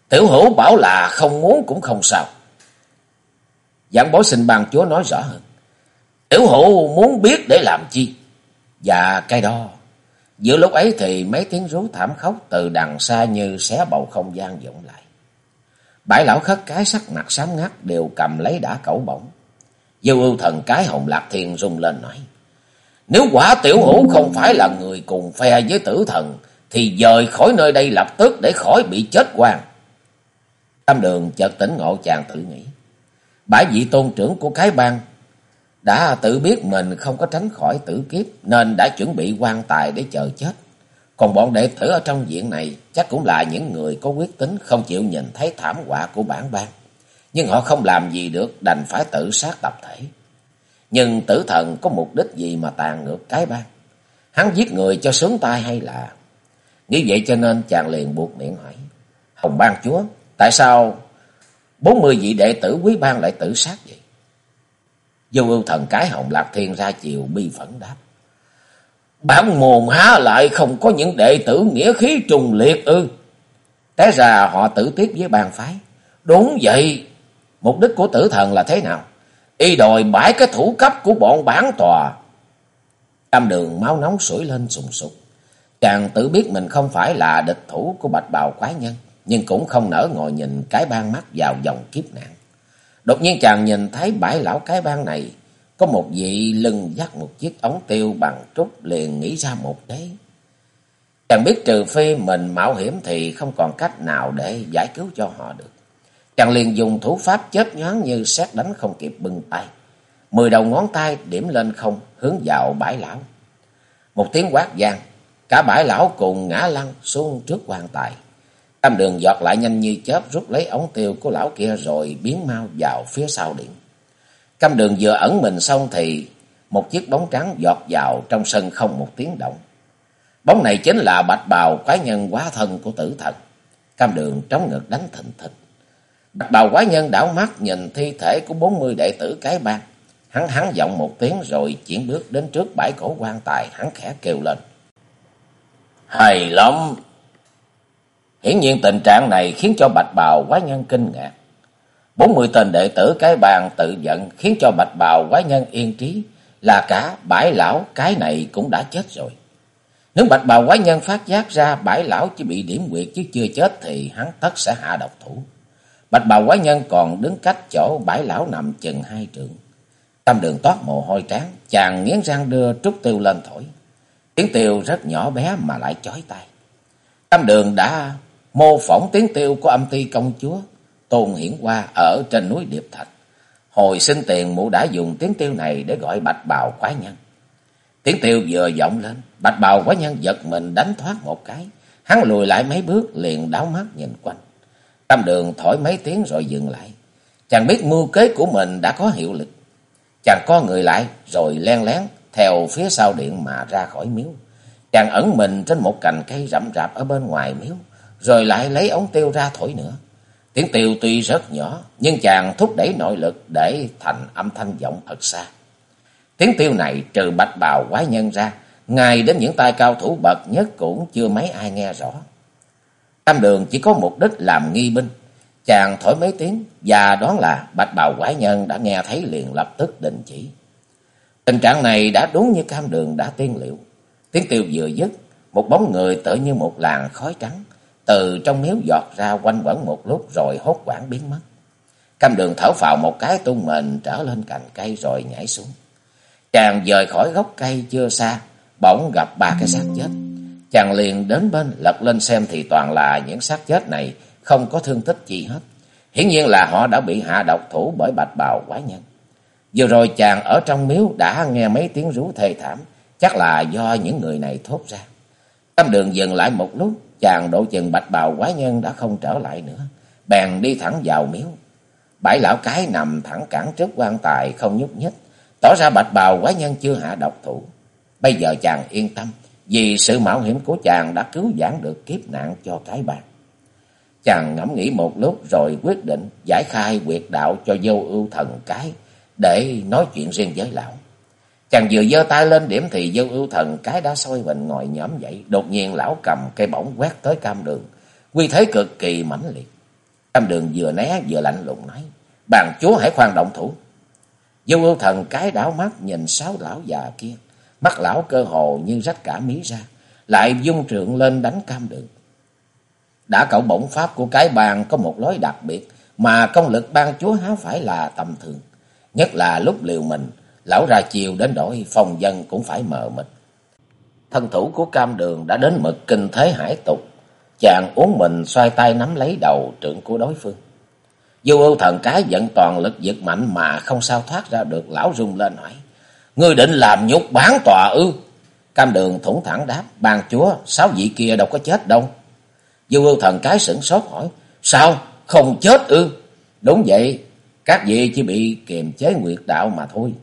Speaker 1: Tiểu hữu bảo là không muốn cũng không sao. Giảng bối xin bàn chúa nói rõ hơn. Tiểu hữu muốn biết để làm chi? Và cái đó. Giữa lúc ấy thì mấy tiếng rú thảm khóc từ đằng xa như xé bầu không gian vọng lại. Bãi lão khất cái sắc mặt xám ngắt đều cầm lấy đã cẩu bổng. Dư ưu thần cái hồng lạc thiên rung lên nói. Nếu quả tiểu hữu không phải là người cùng phe với tử thần, thì dời khỏi nơi đây lập tức để khỏi bị chết quan. Tam đường chợt tỉnh ngộ chàng tự nghĩ. Bãi vị tôn trưởng của cái bang đã tự biết mình không có tránh khỏi tử kiếp nên đã chuẩn bị quan tài để chờ chết. Còn bọn đệ tử ở trong viện này chắc cũng là những người có quyết tính không chịu nhìn thấy thảm họa của bản bang. Nhưng họ không làm gì được đành phải tự sát tập thể. Nhưng tử thần có mục đích gì mà tàn ngược cái bang? Hắn giết người cho sướng tay hay là... Nghĩ vậy cho nên chàng liền buộc miệng hỏi. Hồng ban chúa, tại sao bốn mươi vị đệ tử quý bang lại tự sát vậy? Vô ưu thần cái hồng lạc thiên ra chiều bi phẫn đáp. Bản mồm há lại không có những đệ tử nghĩa khí trùng liệt ư. Té ra họ tử tiếp với bàn phái. Đúng vậy, mục đích của tử thần là thế nào? Y đòi bãi cái thủ cấp của bọn bản tòa. Tam đường máu nóng sủi lên sùng sục. Chàng tự biết mình không phải là địch thủ của bạch bào quái nhân. Nhưng cũng không nỡ ngồi nhìn cái ban mắt vào dòng kiếp nạn. Đột nhiên chàng nhìn thấy bãi lão cái ban này. Có một vị lưng dắt một chiếc ống tiêu bằng trúc liền nghĩ ra một đấy. Chàng biết trừ phi mình mạo hiểm thì không còn cách nào để giải cứu cho họ được. Chàng liền dùng thủ pháp chớp nhoáng như xét đánh không kịp bưng tay. Mười đầu ngón tay điểm lên không hướng vào bãi lão. Một tiếng quát vang, cả bãi lão cùng ngã lăn xuống trước quan tài. Tam đường giọt lại nhanh như chớp rút lấy ống tiêu của lão kia rồi biến mau vào phía sau điện. Cam đường vừa ẩn mình xong thì một chiếc bóng trắng giọt vào trong sân không một tiếng động. Bóng này chính là bạch bào quái nhân quá thân của tử thần. Cam đường trống ngực đánh thình thịch. Bạch bào quái nhân đảo mắt nhìn thi thể của bốn mươi đệ tử cái bang. Hắn hắn giọng một tiếng rồi chuyển bước đến trước bãi cổ quan tài, hắn khẽ kêu lên. Hay lắm! Hiển nhiên tình trạng này khiến cho bạch bào quái nhân kinh ngạc. Bốn mươi tên đệ tử cái bàn tự giận khiến cho bạch bào quái nhân yên trí là cả bãi lão cái này cũng đã chết rồi. Nếu bạch bào quái nhân phát giác ra bãi lão chỉ bị điểm quyệt chứ chưa chết thì hắn tất sẽ hạ độc thủ. Bạch bào quái nhân còn đứng cách chỗ bãi lão nằm chừng hai trượng. Tâm đường toát mồ hôi trán, chàng nghiến răng đưa trúc tiêu lên thổi. Tiếng tiêu rất nhỏ bé mà lại chói tai. Tâm đường đã mô phỏng tiếng tiêu của âm ti công chúa Tôn Hiển Hoa ở trên núi Điệp Thạch. Hồi sinh tiền mụ đã dùng tiếng tiêu này để gọi bạch bào quái nhân. Tiếng tiêu vừa vọng lên, bạch bào quái nhân giật mình đánh thoát một cái. Hắn lùi lại mấy bước liền đảo mắt nhìn quanh. Tam đường thổi mấy tiếng rồi dừng lại. Chàng biết mưu kế của mình đã có hiệu lực. Chàng co người lại rồi len lén theo phía sau điện mà ra khỏi miếu. Chàng ẩn mình trên một cành cây rậm rạp ở bên ngoài miếu, rồi lại lấy ống tiêu ra thổi nữa. Tiếng tiêu tuy rất nhỏ, nhưng chàng thúc đẩy nội lực để thành âm thanh vọng thật xa. Tiếng tiêu này trừ bạch bào quái nhân ra, ngay đến những tay cao thủ bậc nhất cũng chưa mấy ai nghe rõ. Tam đường chỉ có mục đích làm nghi binh. Chàng thổi mấy tiếng và đoán là bạch bào quái nhân đã nghe thấy liền lập tức đình chỉ. Tình trạng này đã đúng như cam đường đã tiên liệu. Tiếng tiêu vừa dứt, một bóng người tự như một làn khói trắng từ trong miếu giọt ra quanh quẩn một lúc rồi hốt quảng biến mất. Cam đường thở phào một cái tung mình trở lên cành cây rồi nhảy xuống. Chàng rời khỏi gốc cây chưa xa, bỗng gặp ba cái xác chết. Chàng liền đến bên lật lên xem thì toàn là những xác chết này không có thương tích gì hết. Hiển nhiên là họ đã bị hạ độc thủ bởi bạch bào quái nhân. Vừa rồi chàng ở trong miếu đã nghe mấy tiếng rú thê thảm, chắc là do những người này thốt ra. cam đường dừng lại một lúc, chàng độ chừng bạch bào quái nhân đã không trở lại nữa. Bèn đi thẳng vào miếu. Bảy lão cái nằm thẳng cẳng trước quan tài không nhúc nhích, tỏ ra bạch bào quái nhân chưa hạ độc thủ. Bây giờ chàng yên tâm, vì sự mạo hiểm của chàng đã cứu vãn được kiếp nạn cho cái bạc. Chàng ngẫm nghĩ một lúc rồi quyết định giải khai quyệt đạo cho vô ưu thần cái để nói chuyện riêng với lão. Chàng vừa giơ tay lên điểm thì vô ưu thần cái đã soi mình ngồi nhóm dậy. Đột nhiên lão cầm cây bổng quét tới cam đường. Quy thế cực kỳ mãnh liệt. Cam đường vừa né vừa lạnh lùng nói. Bàn chúa hãy khoan động thủ. Vô ưu thần cái đảo mắt nhìn sáu lão già kia. Mắt lão cơ hồ như rách cả mí ra. Lại dung trượng lên đánh cam đường. Đã cậu bổng pháp của cái bàn có một lối đặc biệt. Mà công lực ban chúa há phải là tầm thường. Nhất là lúc liều mình. Lão ra chiều đến đổi phòng dân cũng phải mờ mịt. Thân thủ của cam đường đã đến mực kinh thế hải tục. Chàng uống mình xoay tay nắm lấy đầu trưởng của đối phương. Vô ưu thần cái giận toàn lực giật mạnh mà không sao thoát ra được. Lão rung lên hỏi. Ngươi định làm nhục bán tòa ư? Cam đường thủng thẳng đáp. Bàn chúa, sáu vị kia đâu có chết đâu. Vô ưu thần cái sửng sốt hỏi. Sao? Không chết ư? Đúng vậy. Các vị chỉ bị kiềm chế nguyệt đạo mà thôi.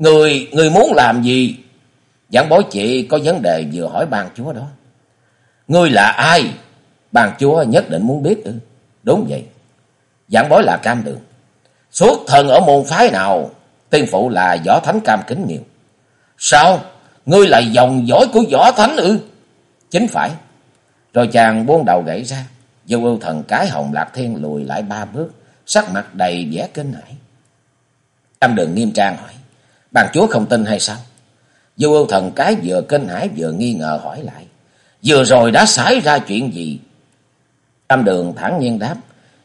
Speaker 1: Người, người muốn làm gì? Giảng bối chị có vấn đề vừa hỏi bàn chúa đó. Ngươi là ai? Bàn chúa nhất định muốn biết ư? Đúng vậy. Giảng bối là cam đường. Suốt thần ở môn phái nào? Tiên phụ là võ thánh cam kính nhiều. Sao? Ngươi là dòng dõi của võ thánh ư? Chính phải. Rồi chàng buông đầu gãy ra. Vô ưu thần cái hồng lạc thiên lùi lại ba bước. Sắc mặt đầy vẻ kinh hãi. Cam đường nghiêm trang hỏi. Bàn chúa không tin hay sao? Vô ưu thần cái vừa kinh hãi vừa nghi ngờ hỏi lại. Vừa rồi đã xảy ra chuyện gì? Tam đường thẳng nhiên đáp.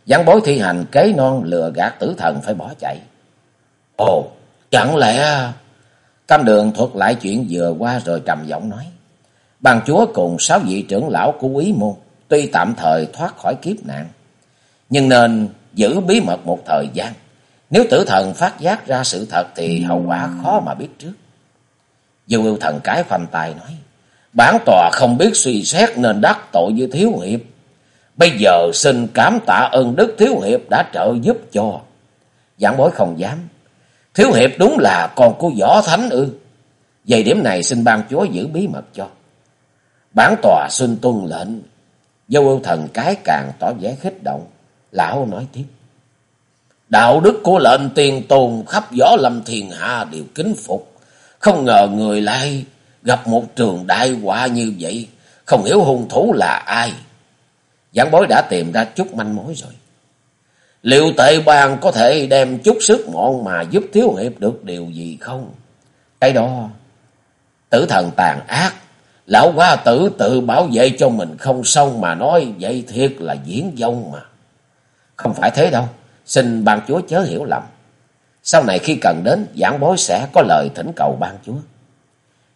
Speaker 1: Giảng bối thi hành kế non lừa gạt tử thần phải bỏ chạy. Ồ, chẳng lẽ... Cam đường thuật lại chuyện vừa qua rồi trầm giọng nói. Bàn chúa cùng sáu vị trưởng lão của quý môn tuy tạm thời thoát khỏi kiếp nạn. Nhưng nên giữ bí mật một thời gian. Nếu tử thần phát giác ra sự thật thì hậu quả khó mà biết trước. Dư ưu thần cái phanh tài nói. Bản tòa không biết suy xét nên đắc tội với Thiếu Hiệp. Bây giờ xin cảm tạ ơn Đức Thiếu Hiệp đã trợ giúp cho. Giảng bối không dám. Thiếu Hiệp đúng là con của võ thánh ư. Về điểm này xin ban chúa giữ bí mật cho. Bản tòa xin tuân lệnh. Dâu ưu thần cái càng tỏ vẻ khích động. Lão nói tiếp. Đạo đức của lệnh tiền tôn khắp gió lâm thiền hạ đều kính phục. Không ngờ người lại gặp một trường đại họa như vậy. Không hiểu hung thủ là ai. Giảng bối đã tìm ra chút manh mối rồi. Liệu tệ bang có thể đem chút sức mọn mà giúp thiếu hiệp được điều gì không? Cái đó, tử thần tàn ác. Lão hoa tử tự bảo vệ cho mình không xong mà nói vậy thiệt là diễn dông mà. Không phải thế đâu. Xin ban chúa chớ hiểu lầm. Sau này khi cần đến, giảng bối sẽ có lời thỉnh cầu ban chúa.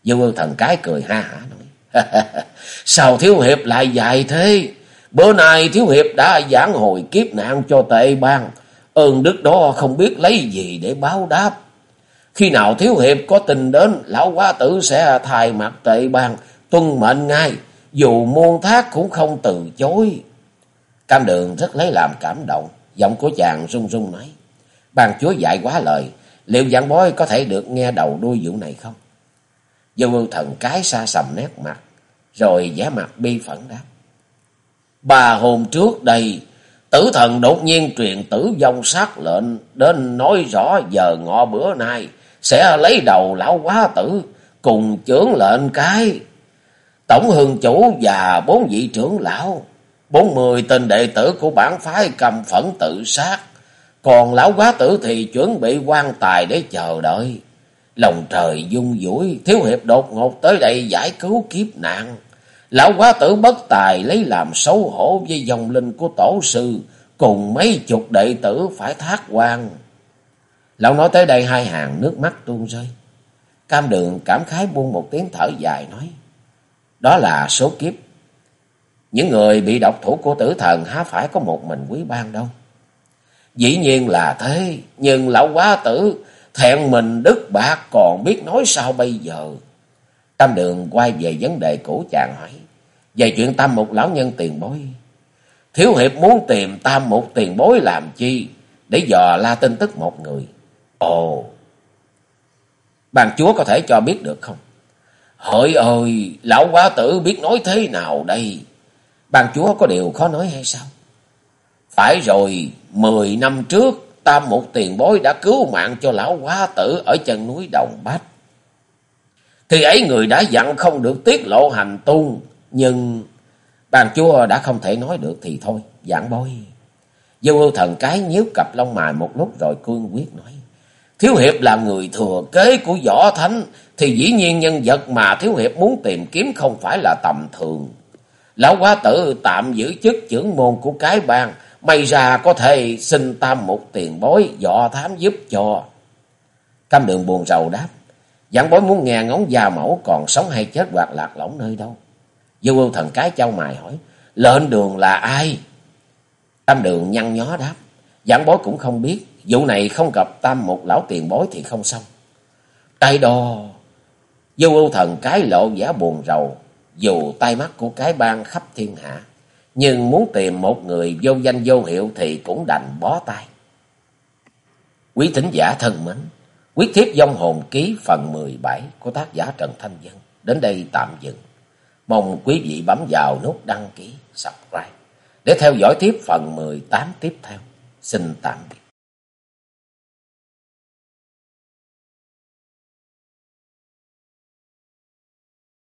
Speaker 1: Dư ưu thần cái cười ha hả nói. Sao thiếu hiệp lại dài thế? Bữa nay thiếu hiệp đã giảng hồi kiếp nạn cho tệ bang. Ơn đức đó không biết lấy gì để báo đáp. Khi nào thiếu hiệp có tình đến, lão quá tử sẽ thay mặt tệ bang, tuân mệnh ngay. Dù muôn thác cũng không từ chối. Cam đường rất lấy làm cảm động. Giọng của chàng run run nói. Bàn chúa dạy quá lời. Liệu giảng bói có thể được nghe đầu đuôi vụ này không? Vô ưu thần cái xa sầm nét mặt. rồi vẻ mặt bi phẫn đáp. bà hôm trước đây, tử thần đột nhiên truyền tử vong sát lệnh đến nói rõ giờ ngọ bữa nay sẽ lấy đầu lão quá tử cùng trưởng lệnh cái. Tổng hương chủ và bốn vị trưởng lão, bốn mươi tên đệ tử của bản phái cầm phẫn tự sát. Còn lão quá tử thì chuẩn bị quan tài để chờ đợi. Lòng trời dung dũi, thiếu hiệp đột ngột tới đây giải cứu kiếp nạn. Lão quá tử bất tài lấy làm xấu hổ với dòng linh của tổ sư, cùng mấy chục đệ tử phải thác quan. Lão nói tới đây hai hàng nước mắt tuôn rơi. Cam đường cảm khái buông một tiếng thở dài nói. Đó là số kiếp. Những người bị độc thủ của tử thần há phải có một mình quý ban đâu. Dĩ nhiên là thế, nhưng lão quá tử thẹn mình đức bạc còn biết nói sao bây giờ. Tam đường quay về vấn đề cũ chàng hỏi. Về chuyện tam một lão nhân tiền bối. Thiếu hiệp muốn tìm tam một tiền bối làm chi? Để dò la tin tức một người. Ồ! Bàn chúa có thể cho biết được không? Hỡi ơi! Lão quá tử biết nói thế nào đây? Bàn chúa có điều khó nói hay sao? Phải rồi, mười năm trước, tam một tiền bối đã cứu mạng cho lão quá tử ở chân núi Đồng Bách. Thì ấy người đã dặn không được tiết lộ hành tung, nhưng bàn chúa đã không thể nói được thì thôi, giảng bối. Dâu ưu thần cái nhíu cặp lông mài một lúc rồi cương quyết nói. Thiếu hiệp là người thừa kế của võ thánh, thì dĩ nhiên nhân vật mà thiếu hiệp muốn tìm kiếm không phải là tầm thường. Lão quá tử tạm giữ chức trưởng môn của cái bang, may ra có thể xin tam một tiền bối dọ thám giúp cho. Cam đường buồn rầu đáp, giảng bối muốn nghe ngóng già mẫu còn sống hay chết hoặc lạc lõng nơi đâu. Vô ưu thần cái châu mài hỏi, lệnh đường là ai? Tam đường nhăn nhó đáp, giảng bối cũng không biết, vụ này không gặp tam một lão tiền bối thì không xong. Tay đo, vô ưu thần cái lộ vẻ buồn rầu, dù tay mắt của cái bang khắp thiên hạ, nhưng muốn tìm một người vô danh vô hiệu thì cũng đành bó tay. Quý thính giả thân mến, quyết thiếp dông hồn ký phần 17 của tác giả Trần Thanh Dân đến đây tạm dừng. Mong quý vị bấm vào nút đăng ký, subscribe để theo dõi tiếp phần 18 tiếp theo. Xin tạm biệt.